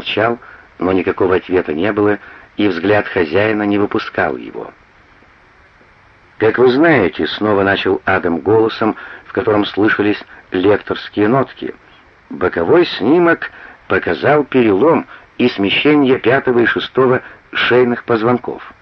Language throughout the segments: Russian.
молчал, но никакого ответа не было, и взгляд хозяина не выпускал его. «Как вы знаете», — снова начал Адам голосом, в котором слышались лекторские нотки, «боковой снимок показал перелом и смещение пятого и шестого шейных позвонков.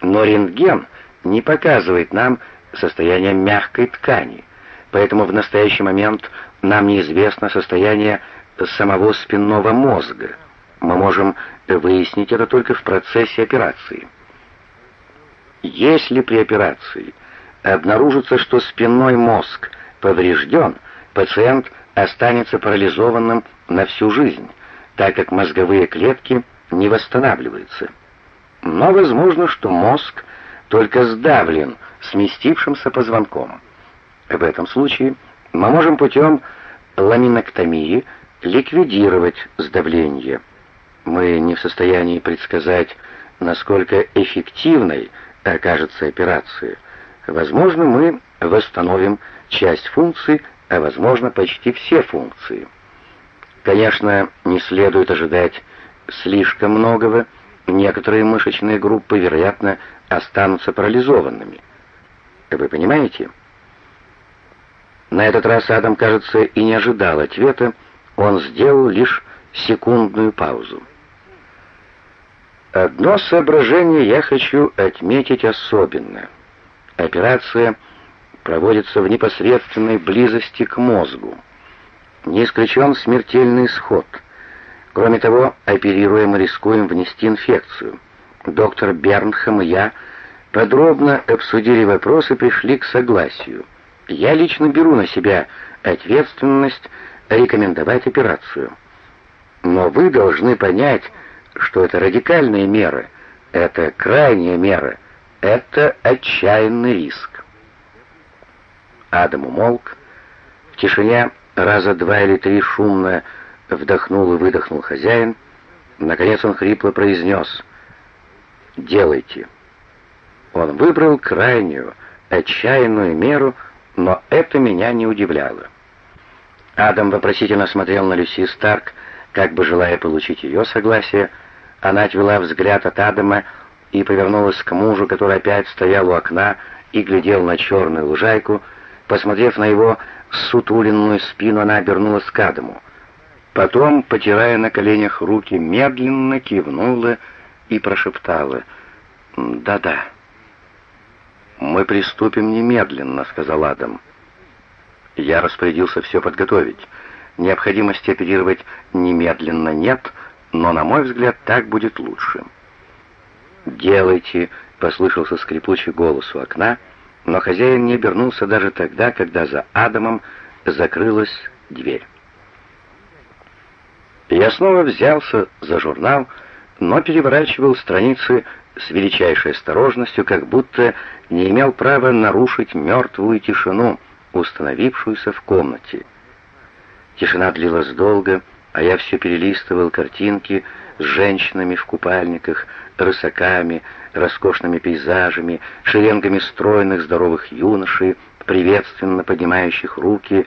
Но рентген не показывает нам состояние мягкой ткани, поэтому в настоящий момент нам неизвестно состояние самого спинного мозга. Мы можем выяснить это только в процессе операции. Если при операции обнаружится, что спинной мозг поврежден, пациент останется парализованным на всю жизнь, так как мозговые клетки не восстанавливаются. Но возможно, что мозг только сдавлен сместившимся позвонком. В этом случае мы можем путем ламиноктомии ликвидировать сдавление. Мы не в состоянии предсказать, насколько эффективной окажется операция. Возможно, мы восстановим часть функций, а возможно, почти все функции. Конечно, не следует ожидать слишком многого. Некоторые мышечные группы, вероятно, останутся парализованными. Вы понимаете? На этот раз Адам, кажется, и не ожидал ответа, он сделал лишь секундную паузу. Одно соображение я хочу отметить особенно. Операция проводится в непосредственной близости к мозгу. Не исключен смертельный исход. Кроме того, оперируя мы рискуем внести инфекцию. Доктор Бернхэм и я подробно обсудили вопрос и пришли к согласию. Я лично беру на себя ответственность рекомендовать операцию. Но вы должны понять, что это радикальные меры, это крайняя мера, это отчаянный риск. Адам умолк. В тишине раза два или три шумно вдохнул и выдохнул хозяин. Наконец он хрипло произнес «Делайте». Он выбрал крайнюю, отчаянную меру, но это меня не удивляло. Адам вопросительно смотрел на Люси Старк, как бы желая получить ее согласие. Она отвела взгляд от Адама и повернулась к мужу, который опять стоял у окна и глядел на черную лужайку. Посмотрев на его сутуленную спину, она обернулась к Адаму. Потом, потирая на коленях руки, медленно кивнула и прошептала «Да-да». «Мы приступим немедленно», — сказал Адам. Я распорядился все подготовить. Необходимости оперировать немедленно нет, но, на мой взгляд, так будет лучше. «Делайте», — послышался скрипучий голос у окна, но хозяин не обернулся даже тогда, когда за Адамом закрылась дверь. Я снова взялся за журнал, но переворачивал страницы с величайшей осторожностью, как будто не имел права нарушить мертвую тишину, установившуюся в комнате. Тишина длилась долго, а я все перелистывал картинки с женщинами в купальниках, рысаками, роскошными пейзажами, шеренгами стройных здоровых юношей, приветственно поднимающих руки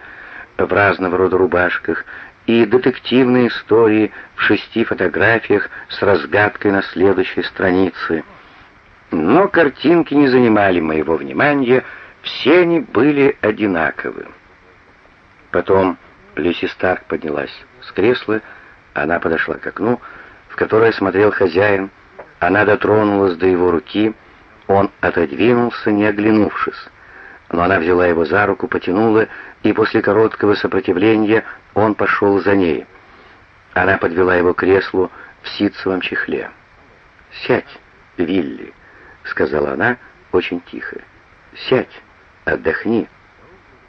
в разного рода рубашках, и детективные истории в шести фотографиях с разгадкой на следующей странице. Но картинки не занимали моего внимания, все они были одинаковы. Потом Люси Старк поднялась с кресла, она подошла к окну, в которое смотрел хозяин, она дотронулась до его руки, он отодвинулся, не оглянувшись. Но она взяла его за руку, потянула, и после короткого сопротивления он пошел за ней. Она подвела его к креслу в ситцевом чехле. «Сядь, Вилли», — сказала она очень тихо. «Сядь». Отдохни».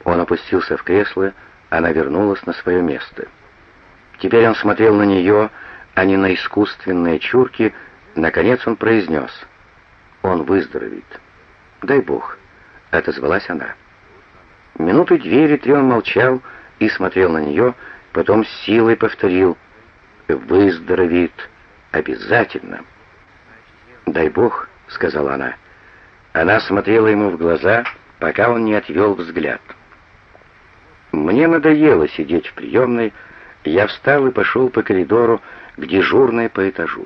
Он опустился в кресло, она вернулась на свое место. Теперь он смотрел на нее, а не на искусственные чурки. Наконец он произнес. «Он выздоровеет». «Дай Бог», — отозвалась она. Минуты две или три он молчал и смотрел на нее, потом с силой повторил. «Выздоровеет. Обязательно». «Дай Бог», — сказала она. Она смотрела ему в глаза, — пока он не отвел взгляд. Мне надоело сидеть в приемной, Я встал и пошел по коридору к дежурной по этажу.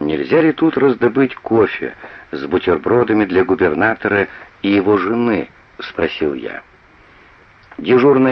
Нельзя ли тут раздобыть кофе с бутербродами для губернатора и его жены, спросил я. Дежурная